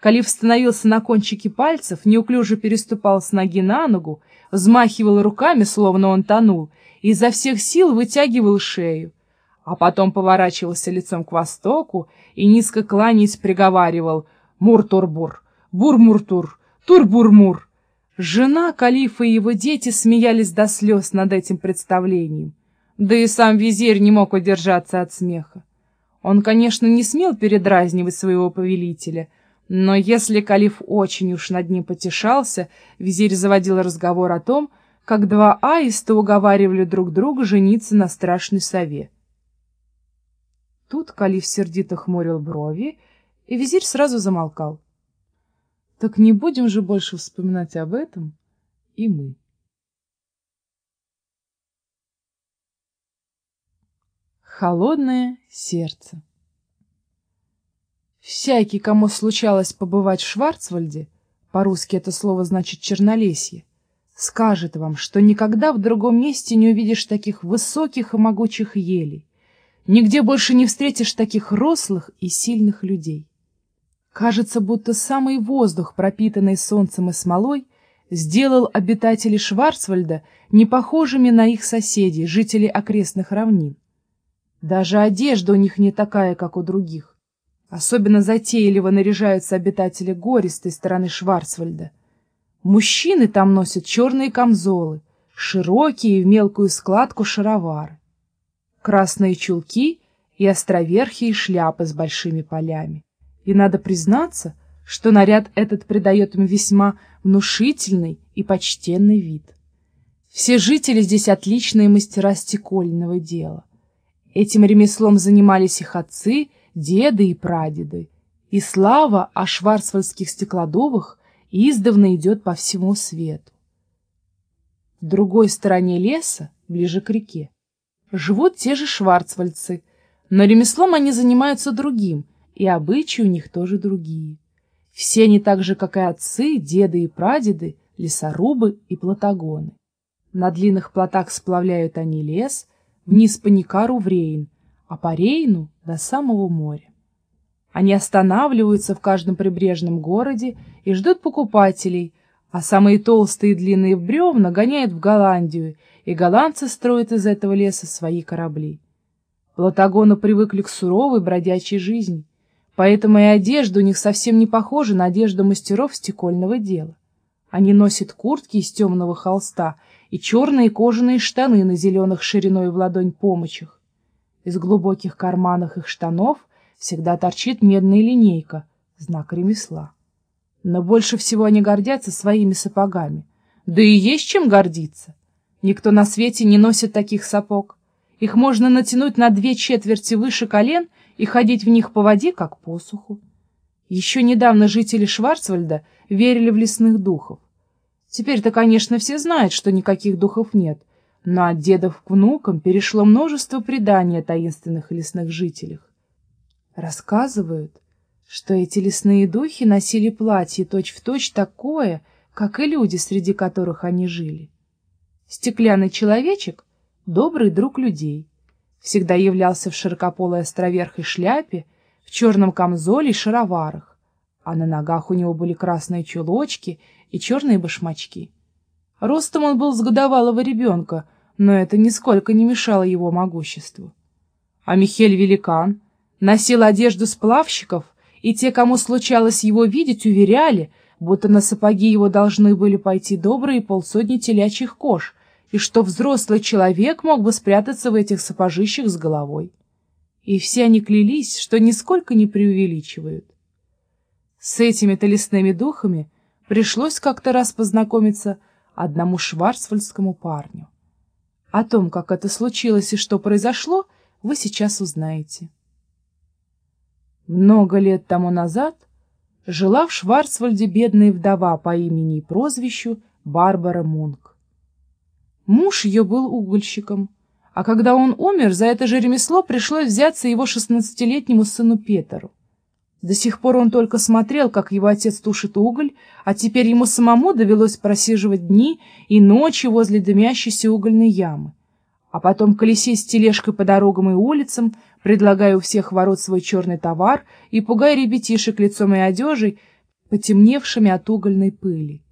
Калиф становился на кончике пальцев, неуклюже переступал с ноги на ногу, взмахивал руками, словно он тонул, и изо всех сил вытягивал шею. А потом поворачивался лицом к востоку и, низко кланяясь, приговаривал «Мур-тур-бур! Бур-мур-тур! Тур-бур-мур!» Жена Калифа и его дети смеялись до слез над этим представлением. Да и сам визирь не мог удержаться от смеха. Он, конечно, не смел передразнивать своего повелителя, но если Калиф очень уж над ним потешался, визирь заводил разговор о том, как два аиста уговаривали друг друга жениться на страшной сове. Тут Калиф сердито хмурил брови, и визирь сразу замолкал. Так не будем же больше вспоминать об этом и мы. Холодное сердце Всякий, кому случалось побывать в Шварцвальде, по-русски это слово значит «чернолесье», скажет вам, что никогда в другом месте не увидишь таких высоких и могучих елей, нигде больше не встретишь таких рослых и сильных людей. Кажется, будто самый воздух, пропитанный солнцем и смолой, сделал обитателей Шварцвальда не похожими на их соседей, жителей окрестных равнин. Даже одежда у них не такая, как у других. Особенно затейливо наряжаются обитатели гористой стороны Шварцвальда. Мужчины там носят черные камзолы, широкие в мелкую складку шаровары, красные чулки и островерхие шляпы с большими полями. И надо признаться, что наряд этот придает им весьма внушительный и почтенный вид. Все жители здесь отличные мастера стекольного дела. Этим ремеслом занимались их отцы деды и прадеды, и слава о шварцвальдских стеклодувах издавна идет по всему свету. В другой стороне леса, ближе к реке, живут те же шварцвальдцы, но ремеслом они занимаются другим, и обычаи у них тоже другие. Все они так же, как и отцы, деды и прадеды, лесорубы и платагоны. На длинных плотах сплавляют они лес, вниз по Никару в Рейн, а по Рейну до самого моря. Они останавливаются в каждом прибрежном городе и ждут покупателей, а самые толстые и длинные бревна гоняют в Голландию, и голландцы строят из этого леса свои корабли. Платагоны привыкли к суровой бродячей жизни, поэтому и одежда у них совсем не похожа на одежду мастеров стекольного дела. Они носят куртки из темного холста и черные кожаные штаны на зеленых шириной в ладонь помощах. Из глубоких карманов их штанов всегда торчит медная линейка, знак ремесла. Но больше всего они гордятся своими сапогами. Да и есть чем гордиться. Никто на свете не носит таких сапог. Их можно натянуть на две четверти выше колен и ходить в них по воде, как по суху. Еще недавно жители Шварцвальда верили в лесных духов. Теперь-то, конечно, все знают, что никаких духов нет, но от дедов к внукам перешло множество преданий о таинственных лесных жителях. Рассказывают, что эти лесные духи носили платье точь-в-точь точь такое, как и люди, среди которых они жили. Стеклянный человечек — добрый друг людей, всегда являлся в широкополой островерхой шляпе, в черном камзоле и шароварах, а на ногах у него были красные чулочки и черные башмачки. Ростом он был с годовалого ребенка, но это нисколько не мешало его могуществу. А Михель Великан носил одежду сплавщиков, и те, кому случалось его видеть, уверяли, будто на сапоги его должны были пойти добрые полсотни телячьих кож, и что взрослый человек мог бы спрятаться в этих сапожищах с головой. И все они клялись, что нисколько не преувеличивают. С этими-то духами пришлось как-то раз познакомиться одному шварцвальдскому парню. О том, как это случилось и что произошло, вы сейчас узнаете. Много лет тому назад жила в Шварцвальде бедная вдова по имени и прозвищу Барбара Мунк. Муж ее был угольщиком, а когда он умер, за это же ремесло пришлось взяться его шестнадцатилетнему сыну Петеру. До сих пор он только смотрел, как его отец тушит уголь, а теперь ему самому довелось просиживать дни и ночи возле дымящейся угольной ямы. А потом колесить с тележкой по дорогам и улицам, предлагая у всех ворот свой черный товар и пугая ребятишек лицом и одежей, потемневшими от угольной пыли.